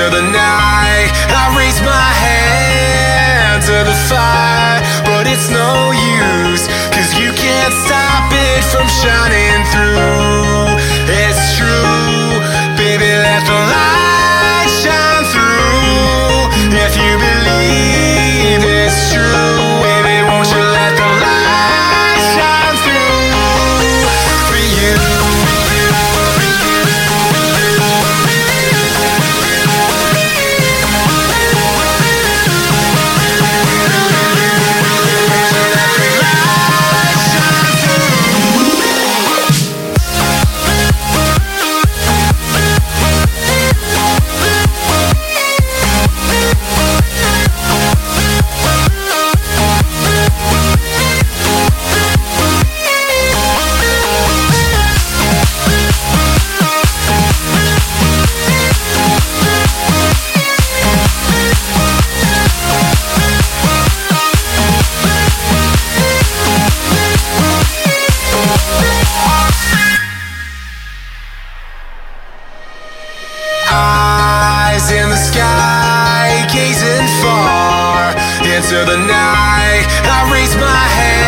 to the now. Into the night. I raise my hand